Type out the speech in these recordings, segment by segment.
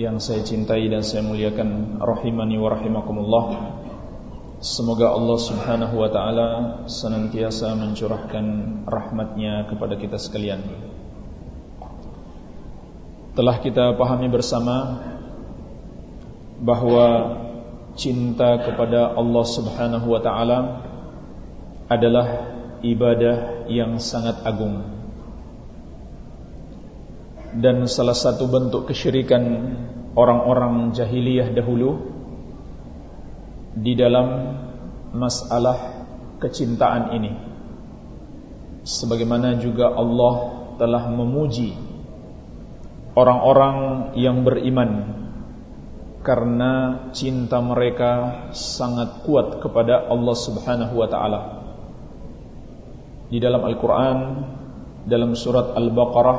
Yang saya cintai dan saya muliakan rahimani wa rahimakumullah. Semoga Allah subhanahu wa ta'ala senantiasa mencurahkan rahmatnya kepada kita sekalian. Telah kita pahami bersama bahwa cinta kepada Allah subhanahu wa ta'ala adalah ibadah yang sangat agung dan salah satu bentuk kesyirikan orang-orang jahiliyah dahulu di dalam masalah kecintaan ini. Sebagaimana juga Allah telah memuji orang-orang yang beriman karena cinta mereka sangat kuat kepada Allah Subhanahu wa taala. Di dalam Al-Qur'an dalam surat Al-Baqarah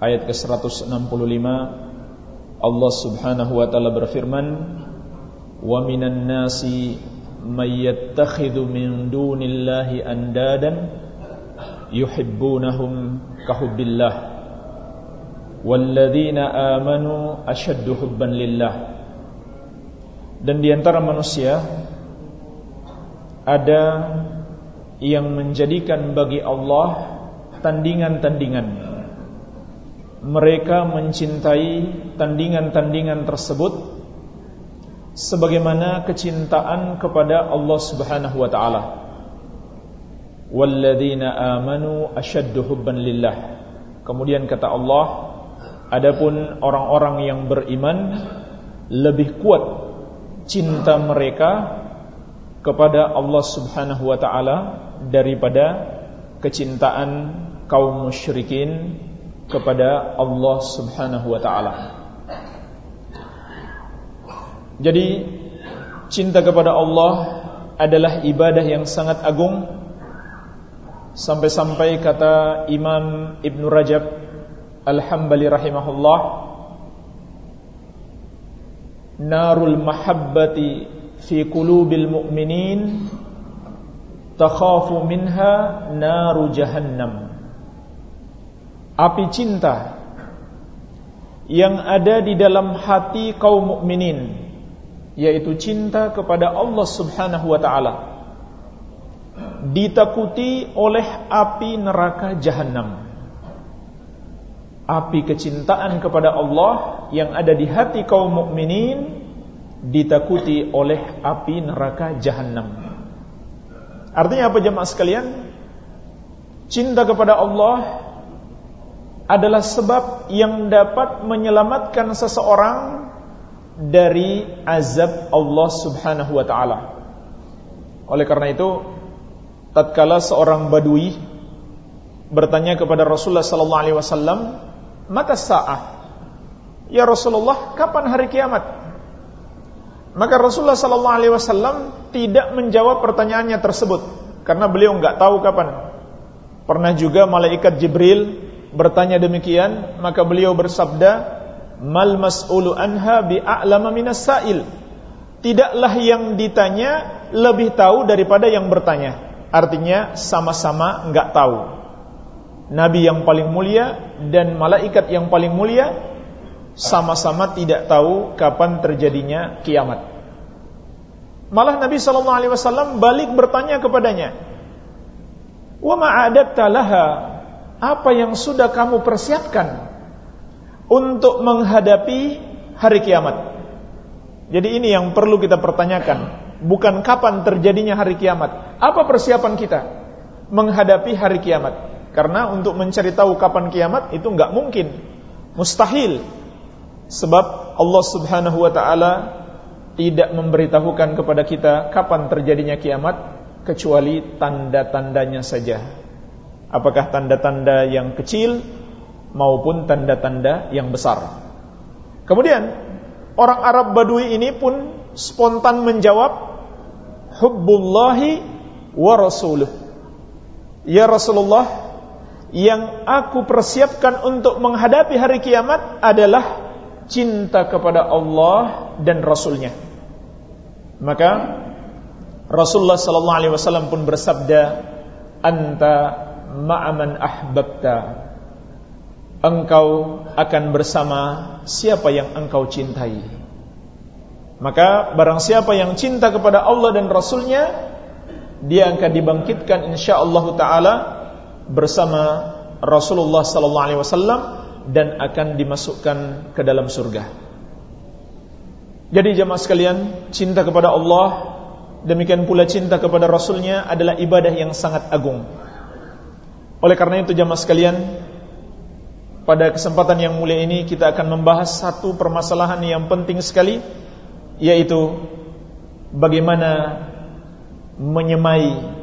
ayat ke-165 Allah Subhanahu wa taala berfirman wa minan nasi may yattakhidhu min dunillahi andadan yuhibbunahum kahubbillah walladzina amanu ashaddu hubban lillah. Dan di antara manusia ada yang menjadikan bagi Allah tandingan-tandingan mereka mencintai tandingan-tandingan tersebut sebagaimana kecintaan kepada Allah Subhanahu wa taala. Walladzina amanu asyaddu hubban lillah. Kemudian kata Allah, adapun orang-orang yang beriman lebih kuat cinta mereka kepada Allah Subhanahu wa taala daripada kecintaan kaum musyrikin kepada Allah Subhanahu wa taala. Jadi cinta kepada Allah adalah ibadah yang sangat agung sampai-sampai kata Imam Ibn Rajab Al-Hambali rahimahullah narul mahabbati fi qulubil mu'minin takhafu minha naru jahannam api cinta yang ada di dalam hati kaum mukminin yaitu cinta kepada Allah Subhanahu wa taala ditakuti oleh api neraka jahanam api kecintaan kepada Allah yang ada di hati kaum mukminin ditakuti oleh api neraka jahanam artinya apa jemaah sekalian? Cinta kepada Allah adalah sebab yang dapat menyelamatkan seseorang dari azab Allah Subhanahu wa taala. Oleh karena itu, tatkala seorang badui bertanya kepada Rasulullah sallallahu alaihi wasallam, "Mata sa'ah?" Ya Rasulullah, kapan hari kiamat? Maka Rasulullah sallallahu alaihi wasallam tidak menjawab pertanyaannya tersebut karena beliau enggak tahu kapan. Pernah juga malaikat Jibril bertanya demikian, maka beliau bersabda, "Mal mas'ulu anha bi'a'lama minas sa'il." Tidaklah yang ditanya lebih tahu daripada yang bertanya. Artinya sama-sama enggak tahu. Nabi yang paling mulia dan malaikat yang paling mulia sama-sama tidak tahu kapan terjadinya kiamat. Malah Nabi sallallahu alaihi wasallam balik bertanya kepadanya, "Wa ma'adatta laha?" Apa yang sudah kamu persiapkan untuk menghadapi hari kiamat. Jadi ini yang perlu kita pertanyakan, bukan kapan terjadinya hari kiamat. Apa persiapan kita menghadapi hari kiamat? Karena untuk mencari tahu kapan kiamat itu enggak mungkin, mustahil. Sebab Allah Subhanahu wa taala tidak memberitahukan kepada kita kapan terjadinya kiamat kecuali tanda-tandanya saja apakah tanda-tanda yang kecil maupun tanda-tanda yang besar. Kemudian orang Arab Badui ini pun spontan menjawab hubbullahi wa rasuluh. Ya Rasulullah, yang aku persiapkan untuk menghadapi hari kiamat adalah cinta kepada Allah dan Rasulnya. Maka Rasulullah sallallahu alaihi wasallam pun bersabda, "Anta ma'aman ahbabta." Engkau akan bersama siapa yang engkau cintai. Maka barang siapa yang cinta kepada Allah dan Rasulnya Dia akan dibangkitkan insyaAllah ta'ala Bersama Rasulullah sallallahu alaihi wasallam Dan akan dimasukkan ke dalam surga Jadi jemaah sekalian Cinta kepada Allah Demikian pula cinta kepada Rasulnya Adalah ibadah yang sangat agung Oleh karena itu jemaah sekalian Pada kesempatan yang mulia ini Kita akan membahas satu permasalahan yang penting sekali yaitu bagaimana menyemai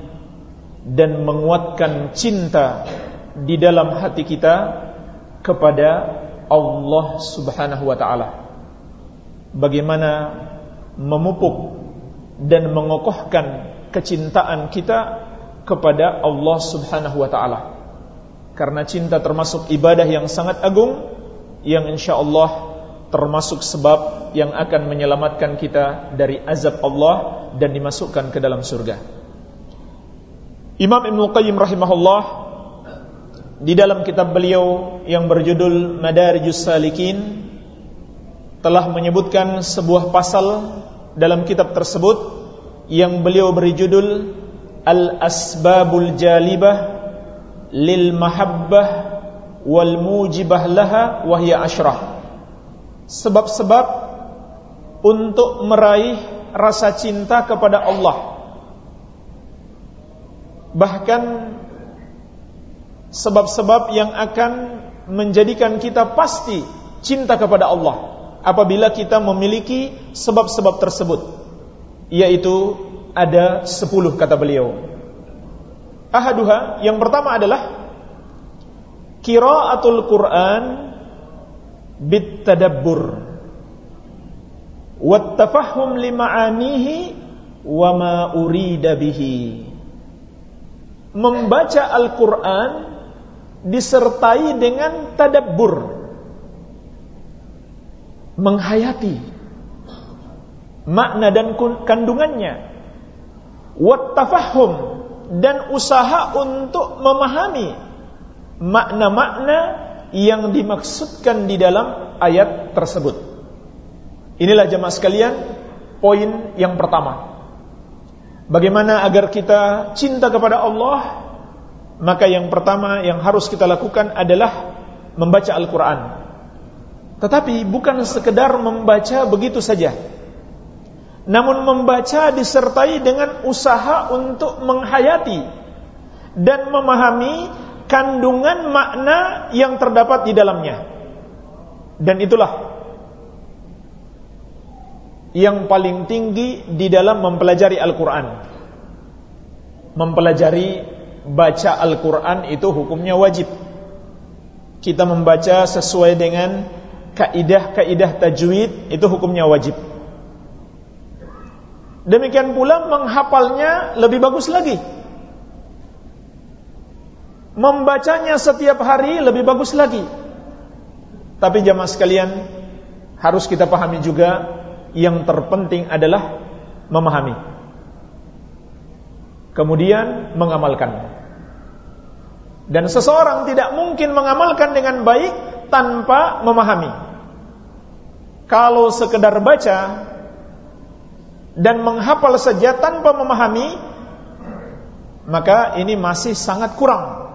dan menguatkan cinta di dalam hati kita kepada Allah Subhanahu wa taala. Bagaimana memupuk dan mengokohkan kecintaan kita kepada Allah Subhanahu wa taala. Karena cinta termasuk ibadah yang sangat agung yang insyaallah termasuk sebab yang akan menyelamatkan kita dari azab Allah dan dimasukkan ke dalam surga. Imam Ibn Qayyim rahimahullah di dalam kitab beliau yang berjudul Madarijus Salikin telah menyebutkan sebuah pasal dalam kitab tersebut yang beliau beri judul Al-Asbabul Jalibah lil Mahabbah wal Mujibah laha wahya ashrah sebab-sebab untuk meraih rasa cinta kepada Allah. Bahkan sebab-sebab yang akan menjadikan kita pasti cinta kepada Allah apabila kita memiliki sebab-sebab tersebut yaitu ada sepuluh kata beliau. Ahaduha yang pertama adalah kiraatul Quran bitadabbur wattafahum lima'anihi wa ma urida bihi. Membaca Al-Qur'an disertai dengan tadabbur. Menghayati makna dan kandungannya wattafahum dan usaha untuk memahami makna-makna yang dimaksudkan di dalam ayat tersebut. Inilah jemaah sekalian poin yang pertama. Bagaimana agar kita cinta kepada Allah? Maka yang pertama yang harus kita lakukan adalah membaca Al-Quran. Tetapi bukan sekedar membaca begitu saja. Namun membaca disertai dengan usaha untuk menghayati dan memahami kandungan makna yang terdapat di dalamnya. Dan itulah yang paling tinggi di dalam mempelajari Al-Quran. Mempelajari baca Al-Quran itu hukumnya wajib. Kita membaca sesuai dengan kaidah-kaidah tajwid itu hukumnya wajib. Demikian pula menghafalnya lebih bagus lagi membacanya setiap hari lebih bagus lagi. Tapi jamaah sekalian, harus kita pahami juga yang terpenting adalah memahami. Kemudian mengamalkan. Dan seseorang tidak mungkin mengamalkan dengan baik tanpa memahami. Kalau sekedar baca dan menghafal saja tanpa memahami, maka ini masih sangat kurang.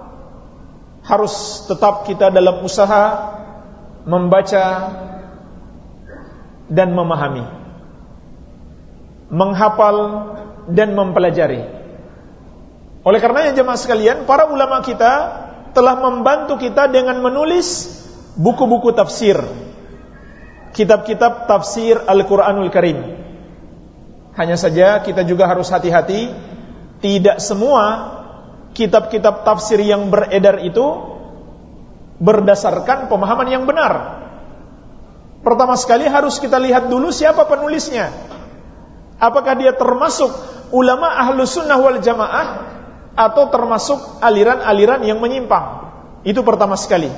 Harus tetap kita dalam usaha membaca dan memahami menghafal dan mempelajari. Oleh karenanya jemaah sekalian para ulama kita telah membantu kita dengan menulis buku-buku tafsir. Kitab-kitab tafsir Al-Quranul Karim hanya saja kita juga harus hati-hati tidak semua kitab-kitab tafsir yang beredar itu berdasarkan pemahaman yang benar. Pertama sekali harus kita lihat dulu siapa penulisnya. Apakah dia termasuk ulama ahlu sunnah wal jamaah atau termasuk aliran-aliran yang menyimpang. Itu pertama sekali.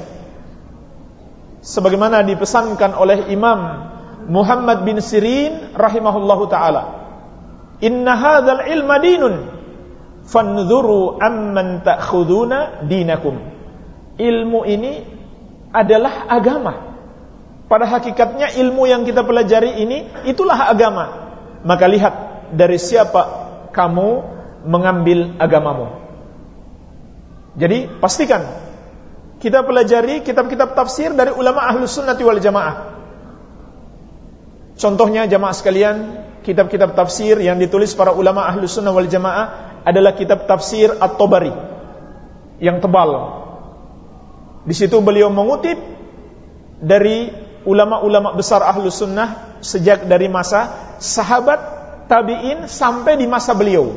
Sebagaimana dipesankan oleh Imam Muhammad bin Sirin rahimahullahu taala. Inna hadzal ilma dinun fanzuru amman ta'khuduna dinakum. Ilmu ini adalah agama pada hakikatnya ilmu yang kita pelajari ini itulah agama. Maka lihat dari siapa kamu mengambil agamamu. Jadi pastikan kita pelajari kitab-kitab tafsir dari ulama ahlu sunnati wal jamaah. Contohnya jamaah sekalian, kitab-kitab tafsir yang ditulis para ulama ahlu sunnah wal jamaah adalah kitab tafsir At-Tabari yang tebal. Di situ beliau mengutip dari ulama-ulama besar ahlu sunnah sejak dari masa sahabat tabi'in sampai di masa beliau.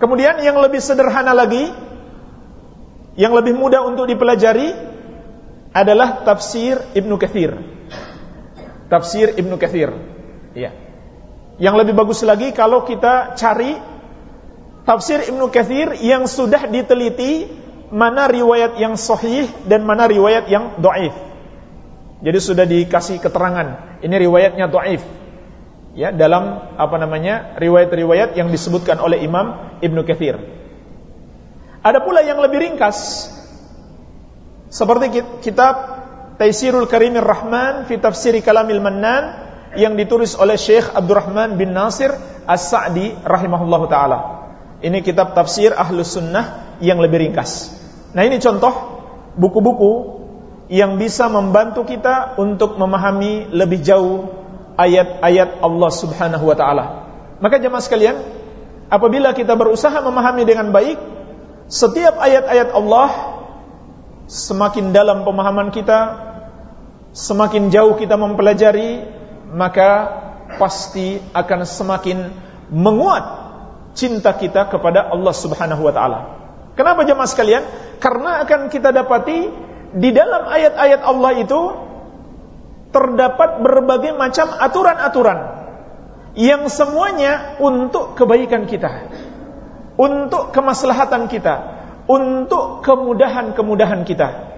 Kemudian yang lebih sederhana lagi, yang lebih mudah untuk dipelajari adalah tafsir Ibnu Kathir. Tafsir Ibnu Kathir. Ya. Yang lebih bagus lagi kalau kita cari tafsir Ibnu Kathir yang sudah diteliti mana riwayat yang sahih dan mana riwayat yang do'if. Jadi sudah dikasih keterangan. Ini riwayatnya dhaif. Ya, dalam apa namanya? riwayat-riwayat yang disebutkan oleh Imam Ibnu Katsir. Ada pula yang lebih ringkas seperti kitab Taisirul Karimir Rahman fi Tafsir Kalamil Mannan yang ditulis oleh Syekh Abdurrahman bin Nasir As-Sa'di rahimahullahu taala. Ini kitab tafsir Ahlus Sunnah yang lebih ringkas. Nah, ini contoh buku-buku yang bisa membantu kita untuk memahami lebih jauh ayat-ayat Allah Subhanahu wa taala. Maka jemaah sekalian, apabila kita berusaha memahami dengan baik setiap ayat-ayat Allah, semakin dalam pemahaman kita, semakin jauh kita mempelajari, maka pasti akan semakin menguat cinta kita kepada Allah Subhanahu wa taala. Kenapa jemaah sekalian? Karena akan kita dapati di dalam ayat-ayat Allah itu terdapat berbagai macam aturan-aturan yang semuanya untuk kebaikan kita, untuk kemaslahatan kita, untuk kemudahan-kemudahan kita.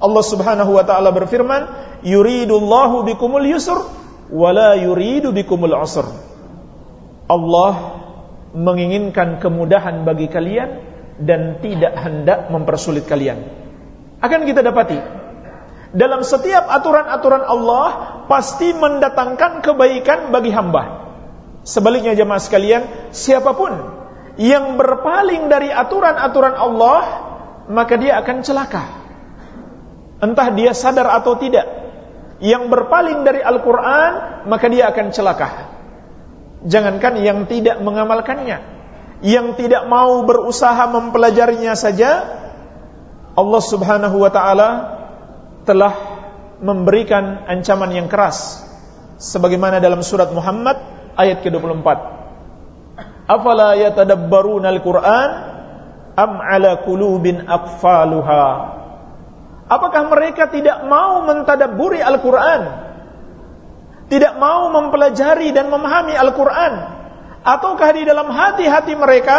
Allah Subhanahu wa taala berfirman, "Yuridullahu bikumul yusr wala yuridu bikumul usr." Allah menginginkan kemudahan bagi kalian dan tidak hendak mempersulit kalian akan kita dapati dalam setiap aturan-aturan Allah pasti mendatangkan kebaikan bagi hamba. Sebaliknya jemaah sekalian, siapa pun yang berpaling dari aturan-aturan Allah, maka dia akan celaka. Entah dia sadar atau tidak. Yang berpaling dari Al-Quran, maka dia akan celaka. Jangankan yang tidak mengamalkannya. Yang tidak mau berusaha mempelajarinya saja, Allah Subhanahu wa taala telah memberikan ancaman yang keras sebagaimana dalam surat Muhammad ayat ke-24. Afala yatadabbaruna al-Qur'an am ala qulubin aqfaluha? Apakah mereka tidak mau mentadabburi Al-Qur'an? Tidak mau mempelajari dan memahami Al-Qur'an? Ataukah di dalam hati-hati mereka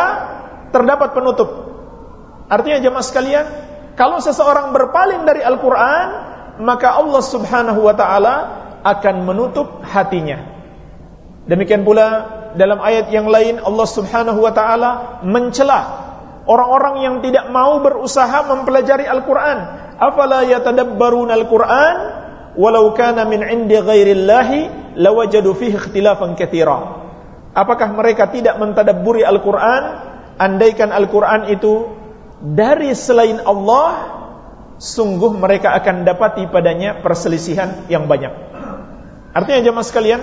terdapat penutup? Artinya jemaah sekalian, kalau seseorang berpaling dari Al-Quran, maka Allah subhanahu wa ta'ala akan menutup hatinya. Demikian pula dalam ayat yang lain Allah subhanahu wa ta'ala mencela orang-orang yang tidak mau berusaha mempelajari Al-Quran. Afala yatadabbarun Al-Quran walau kana min indi ghairillahi lawajadu fihi ikhtilafan kathira. Apakah mereka tidak mentadabburi Al-Quran? Andaikan Al-Quran itu dari selain Allah sungguh mereka akan dapati padanya perselisihan yang banyak. Artinya jemaah sekalian,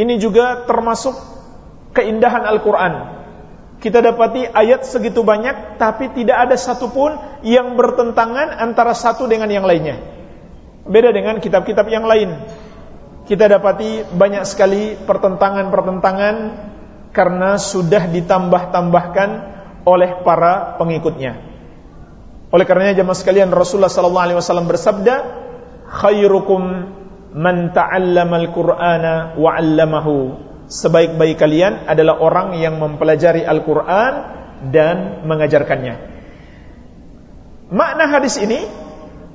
ini juga termasuk keindahan Al-Qur'an. Kita dapati ayat segitu banyak tapi tidak ada satupun yang bertentangan antara satu dengan yang lainnya. Beda dengan kitab-kitab yang lain. Kita dapati banyak sekali pertentangan-pertentangan karena sudah ditambah-tambahkan oleh para pengikutnya. Oleh karenanya jemaah sekalian Rasulullah sallallahu alaihi wasallam bersabda, "Khairukum man ta'allamal Qur'ana wa 'allamahu. Sebaik-baik kalian adalah orang yang mempelajari Al-Qur'an dan mengajarkannya. Makna hadis ini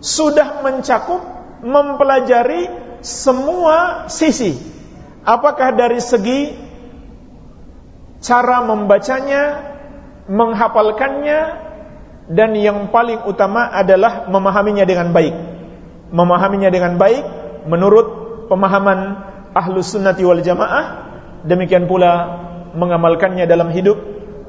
sudah mencakup mempelajari semua sisi. Apakah dari segi cara membacanya, menghafalkannya, dan yang paling utama adalah memahaminya dengan baik. Memahaminya dengan baik menurut pemahaman ahlu sunnati wal jamaah demikian pula mengamalkannya dalam hidup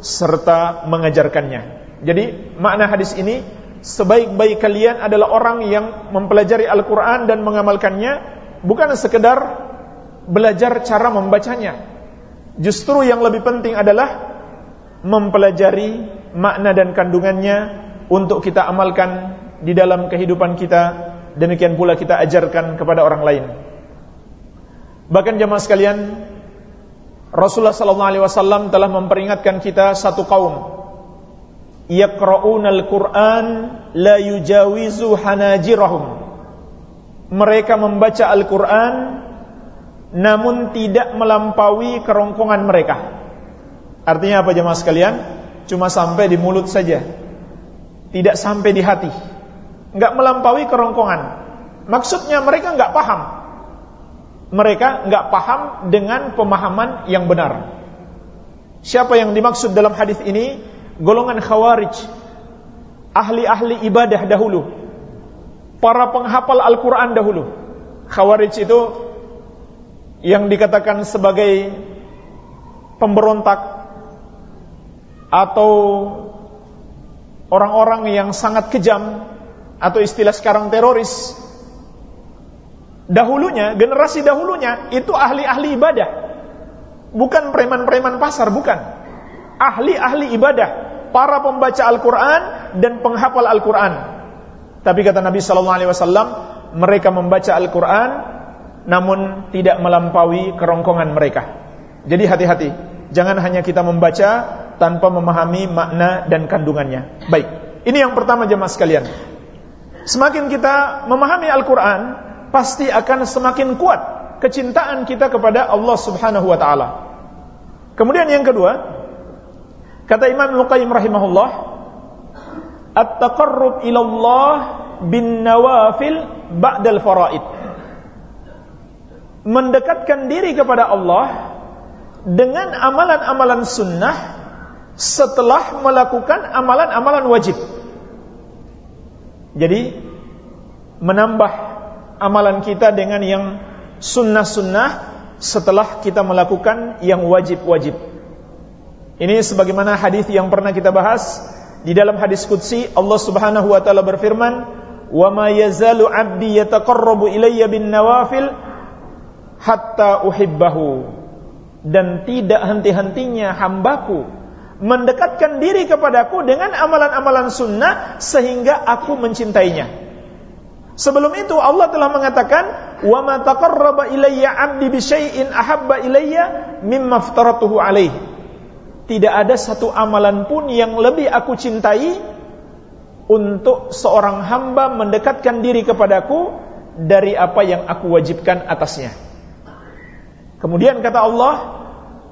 serta mengajarkannya. Jadi makna hadis ini sebaik-baik kalian adalah orang yang mempelajari Al-Quran dan mengamalkannya bukan sekedar belajar cara membacanya. Justru yang lebih penting adalah mempelajari makna dan kandungannya untuk kita amalkan di dalam kehidupan kita. Demikian pula kita ajarkan kepada orang lain. Bahkan jemaah sekalian, Rasulullah sallallahu alaihi wasallam telah memperingatkan kita satu kaum yaqra'unal Qur'an la yujawizu hanajirahum. Mereka membaca Al-Qur'an namun tidak melampaui kerongkongan mereka. Artinya apa jemaah sekalian? Cuma sampai di mulut saja. Tidak sampai di hati nggak melampaui kerongkongan. Maksudnya mereka nggak paham. Mereka nggak paham dengan pemahaman yang benar. Siapa yang dimaksud dalam hadis ini? Golongan khawarij, ahli-ahli ibadah dahulu, para penghafal Al-Quran dahulu. Khawarij itu yang dikatakan sebagai pemberontak atau orang-orang yang sangat kejam atau istilah sekarang teroris. Dahulunya, generasi dahulunya itu ahli-ahli ibadah. Bukan preman-preman pasar, bukan. Ahli-ahli ibadah, para pembaca Al-Qur'an dan penghafal Al-Qur'an. Tapi kata Nabi sallallahu alaihi wasallam, mereka membaca Al-Qur'an namun tidak melampaui kerongkongan mereka. Jadi hati-hati, jangan hanya kita membaca tanpa memahami makna dan kandungannya. Baik, ini yang pertama jemaah sekalian. Semakin kita memahami Al-Quran Pasti akan semakin kuat Kecintaan kita kepada Allah subhanahu wa ta'ala. Kemudian yang kedua Kata Imam Luqayyim rahimahullah At-taqarrub ilallah bin nawafil ba'dal faraid. Mendekatkan diri kepada Allah Dengan amalan-amalan sunnah Setelah melakukan amalan-amalan wajib. Jadi menambah amalan kita dengan yang sunnah-sunnah setelah kita melakukan yang wajib-wajib. Ini sebagaimana hadis yang pernah kita bahas di dalam hadis qudsi Allah Subhanahu wa taala berfirman, "Wa ma yazalu 'abdi yataqarrabu ilayya bin nawafil hatta uhibbahu." Dan tidak henti-hentinya hambaku mendekatkan diri kepadaku dengan amalan-amalan sunnah sehingga aku mencintainya. Sebelum itu Allah telah mengatakan, "Wa ma taqarraba ilayya 'abdi bi syai'in ahabba ilayya mimma aftaratuhu alaih." Tidak ada satu amalan pun yang lebih aku cintai untuk seorang hamba mendekatkan diri kepadaku dari apa yang aku wajibkan atasnya. Kemudian kata Allah,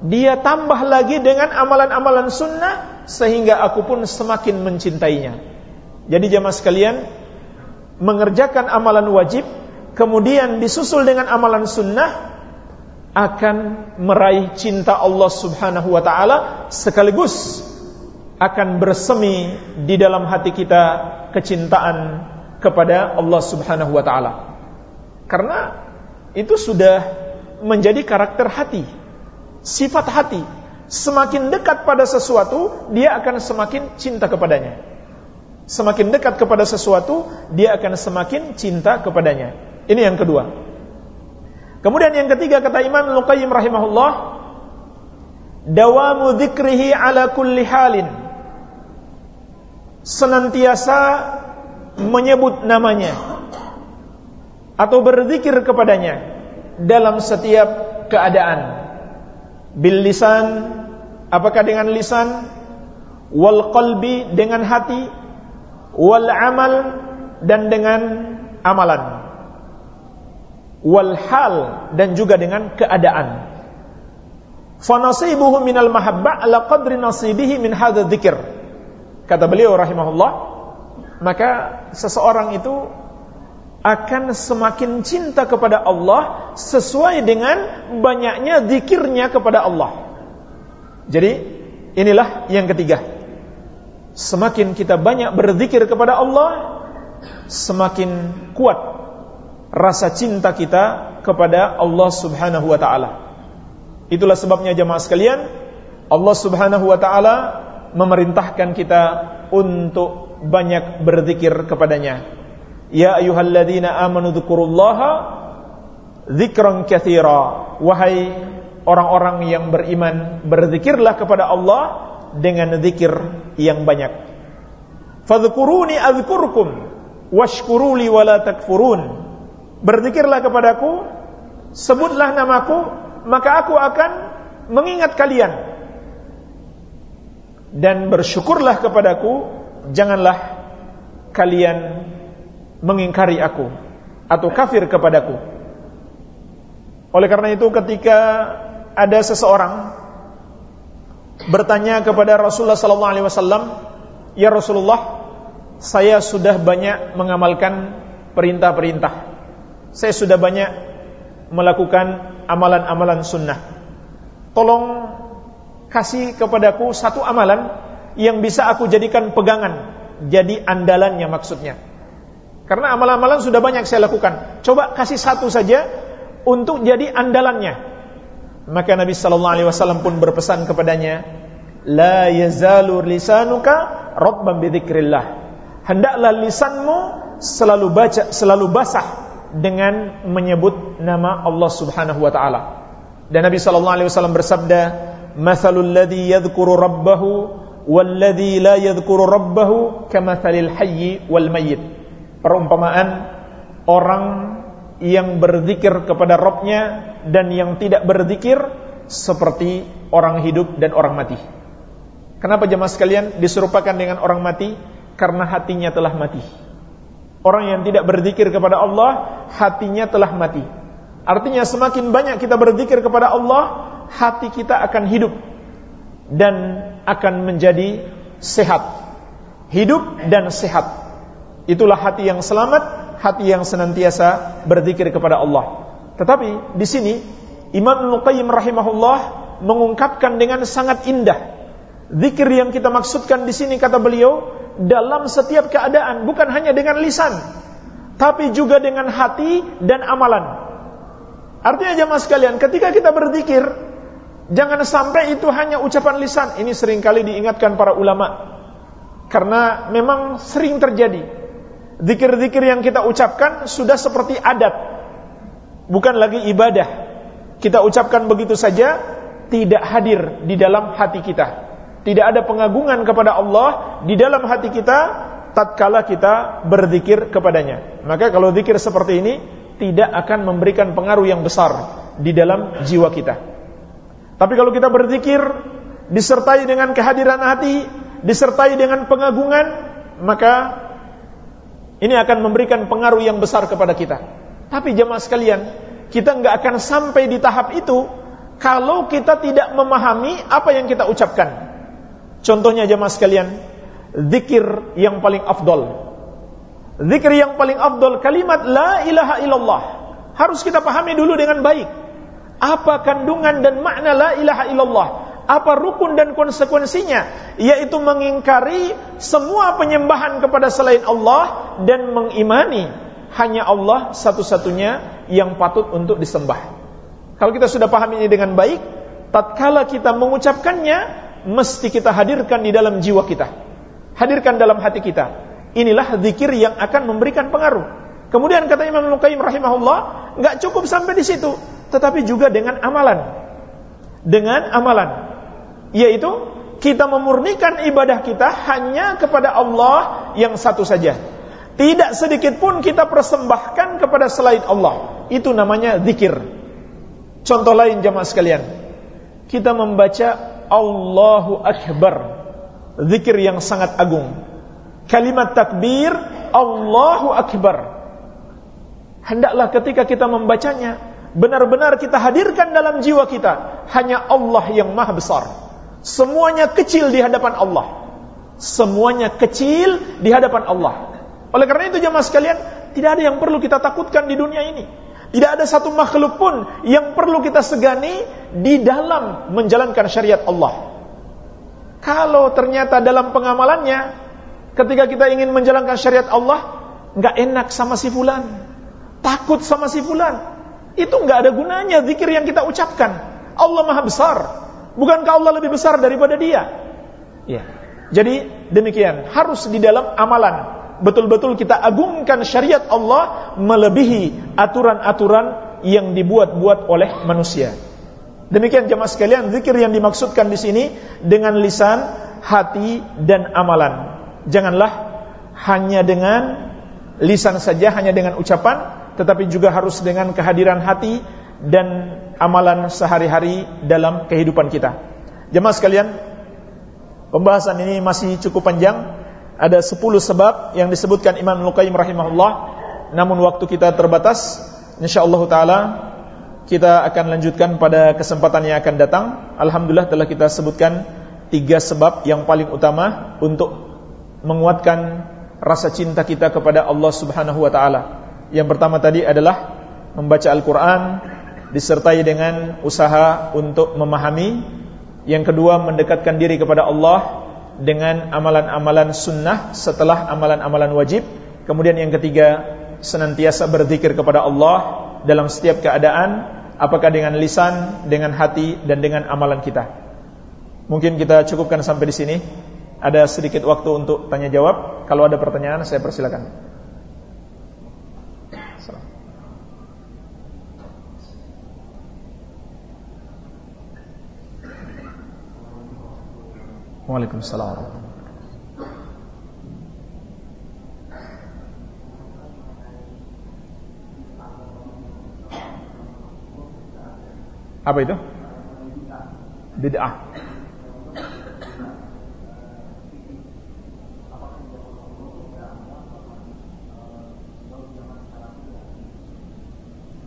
dia tambah lagi dengan amalan-amalan sunnah sehingga aku pun semakin mencintainya. Jadi jemaah sekalian, mengerjakan amalan wajib kemudian disusul dengan amalan sunnah akan meraih cinta Allah Subhanahu wa taala sekaligus akan bersemi di dalam hati kita kecintaan kepada Allah Subhanahu wa taala. Karena itu sudah menjadi karakter hati sifat hati. Semakin dekat pada sesuatu, dia akan semakin cinta kepadanya. Semakin dekat kepada sesuatu, dia akan semakin cinta kepadanya. Ini yang kedua. Kemudian yang ketiga kata Imam Al-Qayyim rahimahullah, dawamu dzikrihi ala kulli halin. Senantiasa menyebut namanya atau berzikir kepadanya dalam setiap keadaan bil lisan apakah dengan lisan wal qalbi dengan hati wal amal dan dengan amalan wal hal dan juga dengan keadaan. Fanasibuhu minal mahabbah ala qadri nasibihi min hadha dzikr. Kata beliau rahimahullah, maka seseorang itu akan semakin cinta kepada Allah sesuai dengan banyaknya zikirnya kepada Allah. Jadi inilah yang ketiga. Semakin kita banyak berzikir kepada Allah, semakin kuat rasa cinta kita kepada Allah Subhanahu wa taala. Itulah sebabnya jemaah sekalian, Allah Subhanahu wa taala memerintahkan kita untuk banyak berzikir kepadanya. Ya ayyuhalladzina amanu dzkurullaha dzikran katsira. Wahai orang-orang yang beriman, berzikirlah kepada Allah dengan zikir yang banyak. Fadhkuruni adzkurkum washkuruli wala takfurun. Berzikirlah kepadaku, sebutlah namaku, maka aku akan mengingat kalian. Dan bersyukurlah kepadaku, janganlah kalian mengingkari aku atau kafir kepadaku. Oleh karena itu ketika ada seseorang bertanya kepada Rasulullah sallallahu alaihi wasallam, "Ya Rasulullah, saya sudah banyak mengamalkan perintah-perintah. Saya sudah banyak melakukan amalan-amalan sunnah. Tolong kasih kepadaku satu amalan yang bisa aku jadikan pegangan, jadi andalannya maksudnya." Karena amalan-amalan sudah banyak saya lakukan. Coba kasih satu saja untuk jadi andalannya. Maka Nabi sallallahu alaihi wasallam pun berpesan kepadanya, "La yazalu lisanuka rabban bidzikrillah." Hendaklah lisanmu selalu baca, selalu basah dengan menyebut nama Allah Subhanahu wa taala. Dan Nabi sallallahu alaihi wasallam bersabda, "Matsalul ladzi yadhkuru rabbahu wal ladzi la yadhkuru rabbahu kamatsalil hayyi wal mayyit." perumpamaan orang yang berzikir kepada Robnya dan yang tidak berzikir seperti orang hidup dan orang mati. Kenapa jemaah sekalian diserupakan dengan orang mati? Karena hatinya telah mati. Orang yang tidak berzikir kepada Allah, hatinya telah mati. Artinya semakin banyak kita berzikir kepada Allah, hati kita akan hidup dan akan menjadi sehat. Hidup dan sehat. Itulah hati yang selamat, hati yang senantiasa berzikir kepada Allah. Tetapi di sini Imam Al-Qayyim rahimahullah mengungkapkan dengan sangat indah zikir yang kita maksudkan di sini kata beliau dalam setiap keadaan bukan hanya dengan lisan tapi juga dengan hati dan amalan. Artinya jemaah sekalian, ketika kita berzikir jangan sampai itu hanya ucapan lisan. Ini sering kali diingatkan para ulama. Karena memang sering terjadi Zikir-zikir yang kita ucapkan sudah seperti adat. Bukan lagi ibadah. Kita ucapkan begitu saja Tidak hadir di dalam hati kita. Tidak ada pengagungan kepada Allah Di dalam hati kita Tatkala kita berzikir kepadanya. Maka kalau zikir seperti ini Tidak akan memberikan pengaruh yang besar Di dalam jiwa kita. Tapi kalau kita berzikir Disertai dengan kehadiran hati Disertai dengan pengagungan Maka ini akan memberikan pengaruh yang besar kepada kita. Tapi jemaah sekalian, kita nggak akan sampai di tahap itu kalau kita tidak memahami apa yang kita ucapkan. Contohnya jemaah sekalian, zikir yang paling afdol. Zikir yang paling afdol kalimat la ilaha illallah. Harus kita pahami dulu dengan baik. Apa kandungan dan makna la ilaha illallah? Apa rukun dan konsekuensinya yaitu mengingkari semua penyembahan kepada selain Allah dan mengimani hanya Allah satu-satunya yang patut untuk disembah. Kalau kita sudah paham ini dengan baik, tatkala kita mengucapkannya mesti kita hadirkan di dalam jiwa kita. Hadirkan dalam hati kita. Inilah zikir yang akan memberikan pengaruh. Kemudian kata Imam Al-Qayyim rahimahullah, enggak cukup sampai di situ, tetapi juga dengan amalan. Dengan amalan yaitu kita memurnikan ibadah kita hanya kepada Allah yang satu saja. Tidak sedikit pun kita persembahkan kepada selain Allah. Itu namanya zikir. Contoh lain jamaah sekalian. Kita membaca Allahu Akbar. Zikir yang sangat agung. Kalimat takbir Allahu Akbar. hendaklah ketika kita membacanya benar-benar kita hadirkan dalam jiwa kita hanya Allah yang maha besar semuanya kecil di hadapan Allah. Semuanya kecil di hadapan Allah. Oleh karena itu jemaah sekalian tidak ada yang perlu kita takutkan di dunia ini. Tidak ada satu makhluk pun yang perlu kita segani di dalam menjalankan syariat Allah. Kalau ternyata dalam pengamalannya ketika kita ingin menjalankan syariat Allah nggak enak sama si fulan. Takut sama si fulan. Itu nggak ada gunanya zikir yang kita ucapkan. Allah Maha besar. Bukankah Allah lebih besar daripada dia? Ya. Jadi demikian, harus di dalam amalan betul-betul kita agungkan syariat Allah melebihi aturan-aturan yang dibuat-buat oleh manusia. Demikian jemaah sekalian, zikir yang dimaksudkan di sini dengan lisan, hati dan amalan. Janganlah hanya dengan lisan saja, hanya dengan ucapan, tetapi juga harus dengan kehadiran hati dan amalan sehari-hari dalam kehidupan kita. Jemaah sekalian, pembahasan ini masih cukup panjang. Ada 10 sebab yang disebutkan Imam Al-Qayyim rahimahullah. Namun waktu kita terbatas, insyaallah taala kita akan lanjutkan pada kesempatan yang akan datang. Alhamdulillah telah kita sebutkan tiga sebab yang paling utama untuk menguatkan rasa cinta kita kepada Allah Subhanahu wa taala. Yang pertama tadi adalah membaca Al-Quran disertai dengan usaha untuk memahami. Yang kedua mendekatkan diri kepada Allah dengan amalan-amalan sunnah setelah amalan-amalan wajib. Kemudian yang ketiga senantiasa berzikir kepada Allah dalam setiap keadaan, apakah dengan lisan, dengan hati dan dengan amalan kita. Mungkin kita cukupkan sampai di sini. Ada sedikit waktu untuk tanya jawab. Kalau ada pertanyaan saya persilakan. Waalaikumsalam Apa itu? Bid'ah.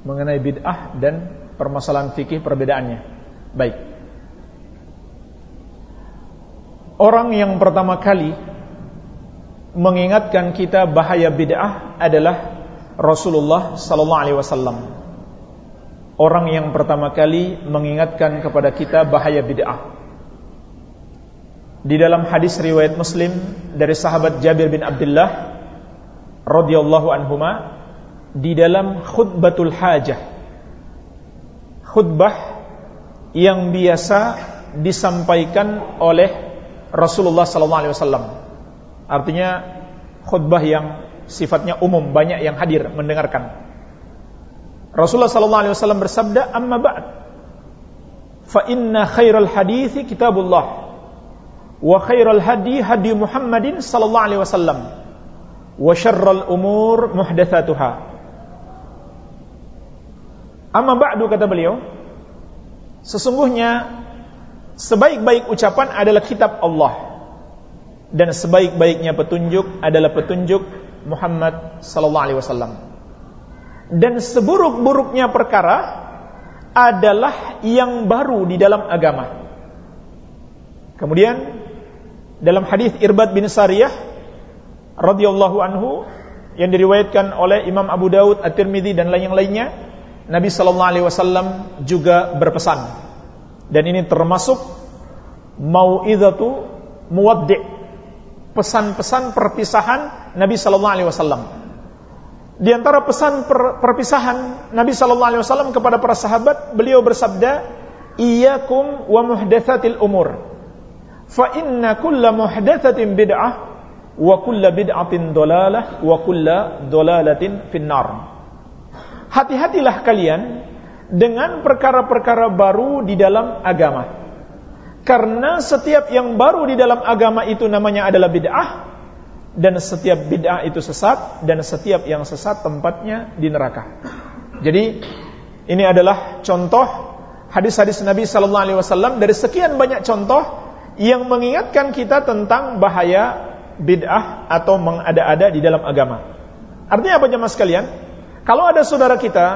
Mengenai bid'ah dan permasalahan fikih perbedaannya. Baik. Orang yang pertama kali mengingatkan kita bahaya bid'ah adalah Rasulullah sallallahu alaihi wasallam. Orang yang pertama kali mengingatkan kepada kita bahaya bid'ah. Di dalam hadis riwayat Muslim dari sahabat Jabir bin Abdullah radhiyallahu anhuma di dalam khutbatul hajah. Khutbah yang biasa disampaikan oleh Rasulullah sallallahu alaihi wasallam. Artinya khutbah yang sifatnya umum, banyak yang hadir mendengarkan. Rasulullah sallallahu alaihi wasallam bersabda, "Amma ba'd, fa inna khairal hadithi kitabullah wa khairal hadi hadi Muhammadin sallallahu alaihi wasallam wa syarral umur muhdatsatuha." Amma ba'du kata beliau, sesungguhnya sebaik-baik ucapan adalah kitab Allah dan sebaik-baiknya petunjuk adalah petunjuk Muhammad sallallahu alaihi wasallam. Dan seburuk-buruknya perkara adalah yang baru di dalam agama. Kemudian dalam hadis Irbad bin Sariyah radhiyallahu anhu yang diriwayatkan oleh Imam Abu Daud, At-Tirmidzi dan lain-lainnya, Nabi sallallahu alaihi wasallam juga berpesan dan ini termasuk mau'izatu muwaddi' pesan-pesan perpisahan Nabi sallallahu alaihi wasallam. Di antara pesan per, perpisahan Nabi sallallahu alaihi wasallam kepada para sahabat, beliau bersabda, "Iyyakum wa muhdatsatil umur. Fa inna kulla muhdatsatin bid'ah wa kulla bid'atin dolalah wa kulla dolalatin finnar." Hati-hatilah kalian dengan perkara-perkara baru di dalam agama. Karena setiap yang baru di dalam agama itu namanya adalah bid'ah dan setiap bid'ah itu sesat dan setiap yang sesat tempatnya di neraka. Jadi ini adalah contoh hadis-hadis Nabi sallallahu alaihi wasallam dari sekian banyak contoh yang mengingatkan kita tentang bahaya bid'ah atau mengada-ada di dalam agama. Artinya apa jemaah sekalian? Kalau ada saudara kita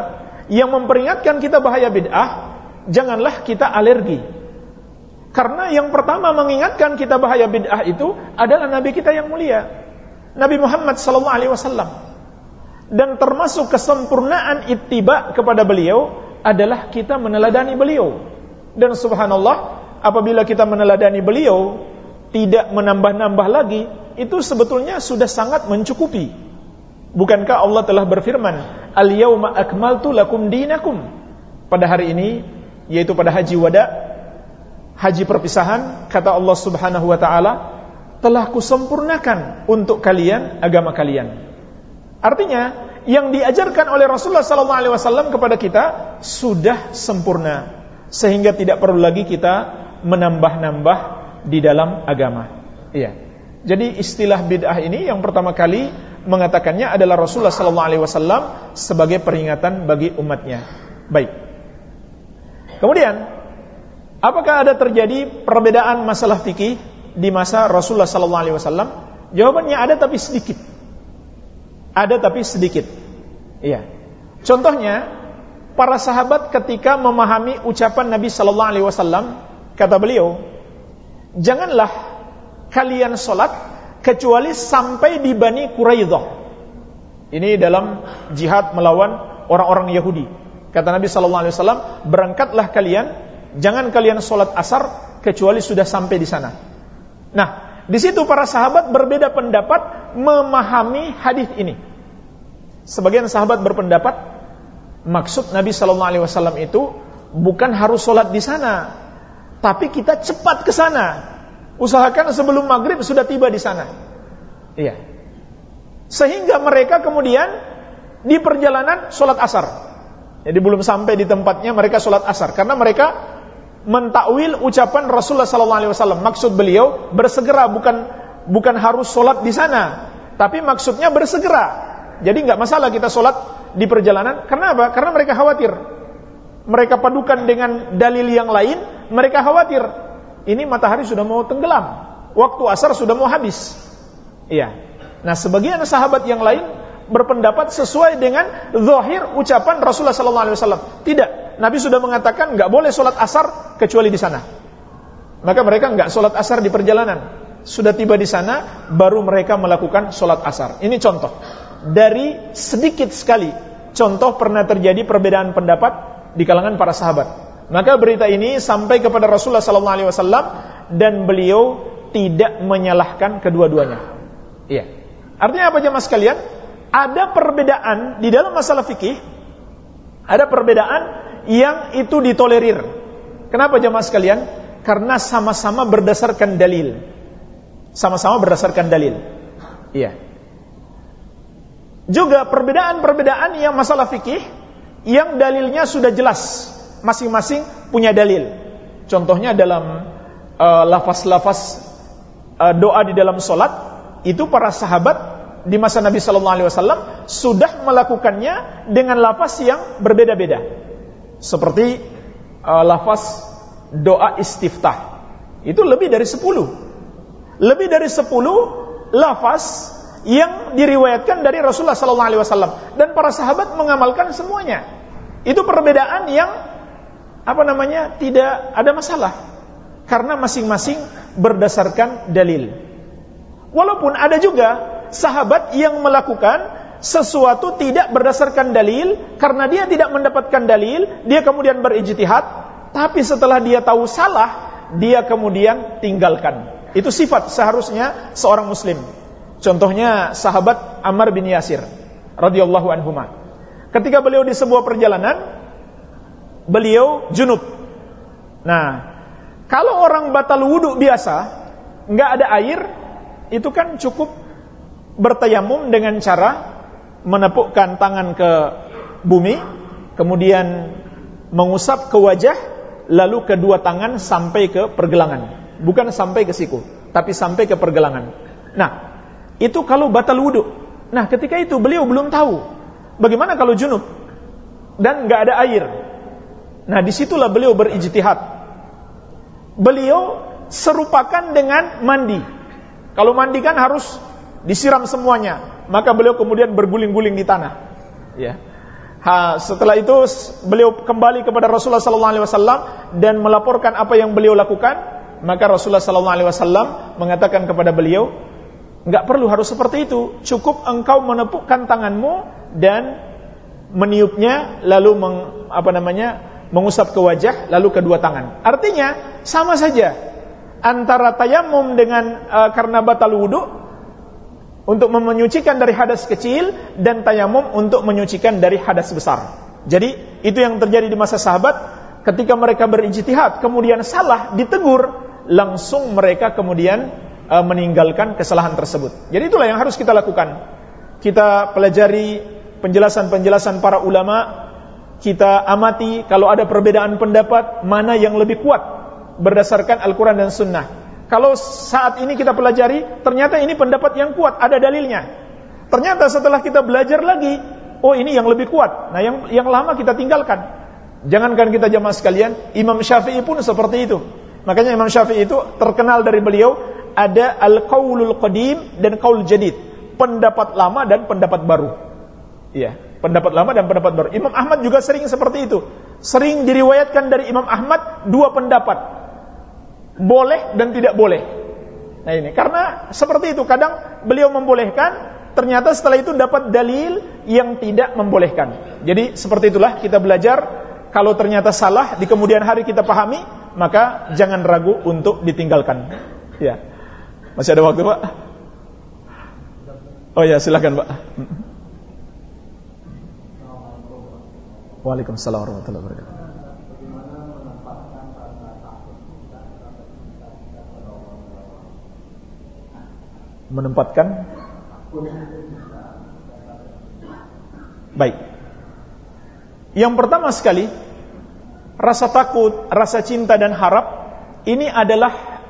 yang memperingatkan kita bahaya bid'ah, janganlah kita alergi. Karena yang pertama mengingatkan kita bahaya bid'ah itu adalah Nabi kita yang mulia, Nabi Muhammad sallallahu alaihi wasallam. Dan termasuk kesempurnaan ittiba kepada beliau adalah kita meneladani beliau. Dan subhanallah, apabila kita meneladani beliau, tidak menambah-nambah lagi, itu sebetulnya sudah sangat mencukupi. Bukankah Allah telah berfirman, "Al-yauma akmaltu lakum dinakum." Pada hari ini, yaitu pada haji wada, haji perpisahan, kata Allah Subhanahu wa taala, telah kusempurnakan untuk kalian agama kalian. Artinya, yang diajarkan oleh Rasulullah sallallahu alaihi wasallam kepada kita sudah sempurna sehingga tidak perlu lagi kita menambah-nambah di dalam agama. Iya. Jadi istilah bid'ah ini yang pertama kali mengatakannya adalah Rasulullah sallallahu alaihi wasallam sebagai peringatan bagi umatnya. Baik. Kemudian, apakah ada terjadi perbedaan masalah fikih di masa Rasulullah sallallahu alaihi wasallam? Jawabannya ada tapi sedikit. Ada tapi sedikit. Iya. Contohnya, para sahabat ketika memahami ucapan Nabi sallallahu alaihi wasallam, kata beliau, "Janganlah kalian salat kecuali sampai di Bani Quraidah. Ini dalam jihad melawan orang-orang Yahudi. Kata Nabi sallallahu alaihi wasallam, "Berangkatlah kalian, jangan kalian sholat asar kecuali sudah sampai di sana." Nah, di situ para sahabat berbeda pendapat memahami hadis ini. Sebagian sahabat berpendapat maksud Nabi sallallahu alaihi wasallam itu bukan harus sholat di sana, tapi kita cepat ke sana Usahakan sebelum maghrib sudah tiba di sana. Iya. Sehingga mereka kemudian di perjalanan sholat asar. Jadi belum sampai di tempatnya mereka sholat asar. Karena mereka mentakwil ucapan Rasulullah SAW. Maksud beliau bersegera bukan bukan harus sholat di sana, tapi maksudnya bersegera. Jadi nggak masalah kita sholat di perjalanan. Kenapa? Karena mereka khawatir. Mereka padukan dengan dalil yang lain, mereka khawatir ini matahari sudah mau tenggelam, waktu asar sudah mau habis. Iya. Nah, sebagian sahabat yang lain berpendapat sesuai dengan zahir ucapan Rasulullah sallallahu alaihi wasallam. Tidak, Nabi sudah mengatakan nggak boleh sholat asar kecuali di sana. Maka mereka nggak sholat asar di perjalanan. Sudah tiba di sana, baru mereka melakukan sholat asar. Ini contoh dari sedikit sekali contoh pernah terjadi perbedaan pendapat di kalangan para sahabat. Maka berita ini sampai kepada Rasulullah sallallahu alaihi wasallam dan beliau tidak menyalahkan kedua-duanya. Iya. Artinya apa jemaah sekalian? Ada perbedaan di dalam masalah fikih, ada perbedaan yang itu ditolerir. Kenapa jemaah sekalian? Karena sama-sama berdasarkan dalil. Sama-sama berdasarkan dalil. Iya. Juga perbedaan-perbedaan yang masalah fikih yang dalilnya sudah jelas masing-masing punya dalil. Contohnya dalam uh, lafaz-lafaz uh, doa di dalam solat itu para sahabat di masa Nabi Sallallahu Alaihi Wasallam sudah melakukannya dengan lafaz yang berbeda-beda. Seperti uh, lafaz doa istiftah itu lebih dari sepuluh, lebih dari sepuluh lafaz yang diriwayatkan dari Rasulullah Sallallahu Alaihi Wasallam dan para sahabat mengamalkan semuanya. Itu perbedaan yang apa namanya tidak ada masalah karena masing-masing berdasarkan dalil. Walaupun ada juga sahabat yang melakukan sesuatu tidak berdasarkan dalil karena dia tidak mendapatkan dalil, dia kemudian berijtihad, tapi setelah dia tahu salah, dia kemudian tinggalkan. Itu sifat seharusnya seorang muslim. Contohnya sahabat Ammar bin Yasir radhiyallahu anhuma. Ketika beliau di sebuah perjalanan, beliau junub. Nah, kalau orang batal wudhu biasa, nggak ada air, itu kan cukup bertayamum dengan cara menepukkan tangan ke bumi, kemudian mengusap ke wajah, lalu kedua tangan sampai ke pergelangan. Bukan sampai ke siku, tapi sampai ke pergelangan. Nah, itu kalau batal wudhu. Nah, ketika itu beliau belum tahu bagaimana kalau junub dan nggak ada air. Nah di situlah beliau berijtihad. Beliau serupakan dengan mandi. Kalau mandi kan harus disiram semuanya, maka beliau kemudian berguling-guling di tanah. Ya. Ha, setelah itu beliau kembali kepada Rasulullah wasallam dan melaporkan apa yang beliau lakukan, maka Rasulullah wasallam mengatakan kepada beliau, enggak perlu harus seperti itu, cukup engkau menepukkan tanganmu dan meniupnya lalu meng, apa namanya? Mengusap ke wajah lalu kedua tangan. Artinya sama saja antara tayamum dengan uh, karena batal wudu untuk menyucikan dari hadas kecil dan tayamum untuk menyucikan dari hadas besar. Jadi itu yang terjadi di masa sahabat ketika mereka berijtihad kemudian salah ditegur langsung mereka kemudian uh, meninggalkan kesalahan tersebut. Jadi itulah yang harus kita lakukan. Kita pelajari penjelasan-penjelasan para ulama, kita amati kalau ada perbedaan pendapat mana yang lebih kuat berdasarkan Al-Qur'an dan Sunnah kalau saat ini kita pelajari, ternyata ini pendapat yang kuat, ada dalilnya. Ternyata setelah kita belajar lagi, oh ini yang lebih kuat. Nah, yang yang lama kita tinggalkan. Jangankan kita jamaah sekalian, Imam Syafi'i pun seperti itu. Makanya Imam Syafi'i itu terkenal dari beliau ada al-qaulul qadim dan qaul jadid. Pendapat lama dan pendapat baru. Iya, pendapat lama dan pendapat baru. Imam Ahmad juga sering seperti itu. Sering diriwayatkan dari Imam Ahmad dua pendapat boleh dan tidak boleh. Nah ini karena seperti itu kadang beliau membolehkan ternyata setelah itu dapat dalil yang tidak membolehkan. Jadi seperti itulah kita belajar kalau ternyata salah di kemudian hari kita pahami maka jangan ragu untuk ditinggalkan. Ya. Masih ada waktu, Pak? Oh ya, silakan, Pak. Waalaikumsalam warahmatullahi wabarakatuh. menempatkan baik. Yang pertama sekali, rasa takut, rasa cinta dan harap ini adalah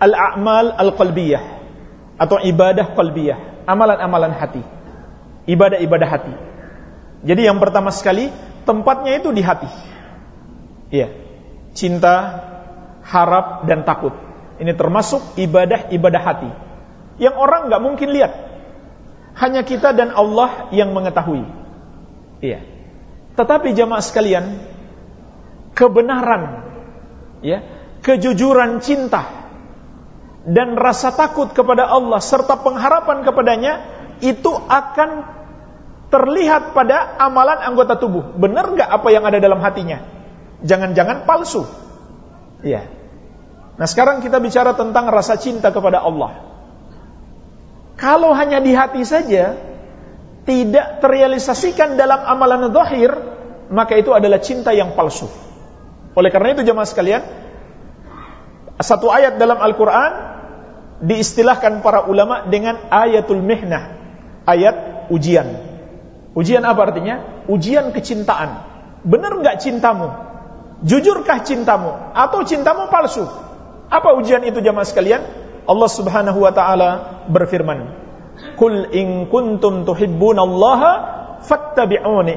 al-a'mal al-qalbiyah atau ibadah qalbiyah, amalan-amalan hati. Ibadah-ibadah hati. Jadi yang pertama sekali, tempatnya itu di hati. Iya. Cinta, harap dan takut. Ini termasuk ibadah-ibadah hati yang orang nggak mungkin lihat. Hanya kita dan Allah yang mengetahui. Iya. Tetapi jamaah sekalian, kebenaran, ya, kejujuran cinta dan rasa takut kepada Allah serta pengharapan kepadanya itu akan terlihat pada amalan anggota tubuh. Benar nggak apa yang ada dalam hatinya? Jangan-jangan palsu. Iya. Nah sekarang kita bicara tentang rasa cinta kepada Allah. Kalau hanya di hati saja tidak terrealisasikan dalam amalan zahir, maka itu adalah cinta yang palsu. Oleh karena itu jemaah sekalian, satu ayat dalam Al-Qur'an diistilahkan para ulama dengan ayatul mihnah, ayat ujian. Ujian apa artinya? Ujian kecintaan. Benar nggak cintamu? Jujurkah cintamu? Atau cintamu palsu? Apa ujian itu jemaah sekalian? Allah Subhanahu wa taala berfirman, "Qul in kuntum tuhibbunallaha fattabi'uni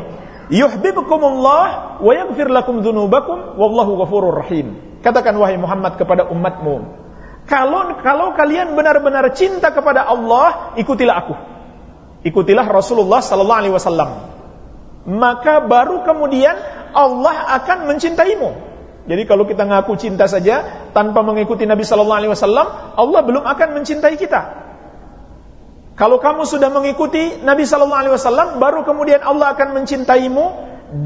yuhibbukumullah wa yaghfir lakum dzunubakum wallahu ghafurur rahim." Katakan wahai Muhammad kepada umatmu, kalau kalau kalian benar-benar cinta kepada Allah, ikutilah aku. Ikutilah Rasulullah sallallahu alaihi wasallam. Maka baru kemudian Allah akan mencintaimu. Jadi kalau kita ngaku cinta saja tanpa mengikuti Nabi Sallallahu Alaihi Wasallam, Allah belum akan mencintai kita. Kalau kamu sudah mengikuti Nabi Sallallahu Alaihi Wasallam, baru kemudian Allah akan mencintaimu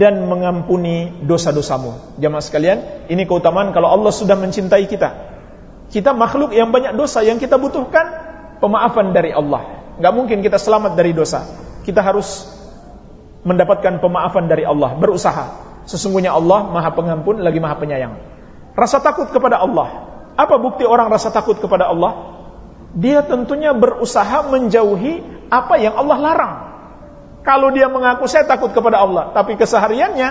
dan mengampuni dosa-dosamu. Jamaah sekalian, ini keutamaan kalau Allah sudah mencintai kita. Kita makhluk yang banyak dosa yang kita butuhkan pemaafan dari Allah. Gak mungkin kita selamat dari dosa. Kita harus mendapatkan pemaafan dari Allah, berusaha. Sesungguhnya Allah Maha Pengampun lagi Maha Penyayang. Rasa takut kepada Allah. Apa bukti orang rasa takut kepada Allah? Dia tentunya berusaha menjauhi apa yang Allah larang. Kalau dia mengaku saya takut kepada Allah, tapi kesehariannya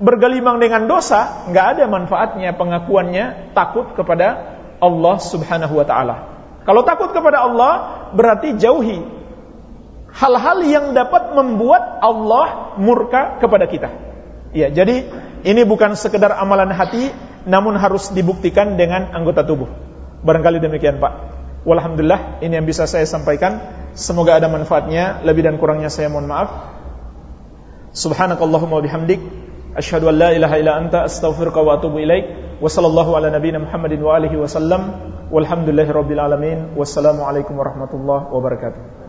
bergelimang dengan dosa, nggak ada manfaatnya pengakuannya takut kepada Allah Subhanahu wa taala. Kalau takut kepada Allah berarti jauhi hal-hal yang dapat membuat Allah murka kepada kita. Ya, jadi ini bukan sekedar amalan hati, namun harus dibuktikan dengan anggota tubuh. Barangkali demikian, Pak. Walhamdulillah, ini yang bisa saya sampaikan. Semoga ada manfaatnya. Lebih dan kurangnya saya mohon maaf. Subhanakallahumma bihamdik asyhadu an la ilaha illa anta astaghfiruka wa atubu ilaik. Ala nabiyyina Muhammadin wa alihi wasallam. Walhamdulillahirabbil alamin. Wassalamu alaikum warahmatullahi wabarakatuh.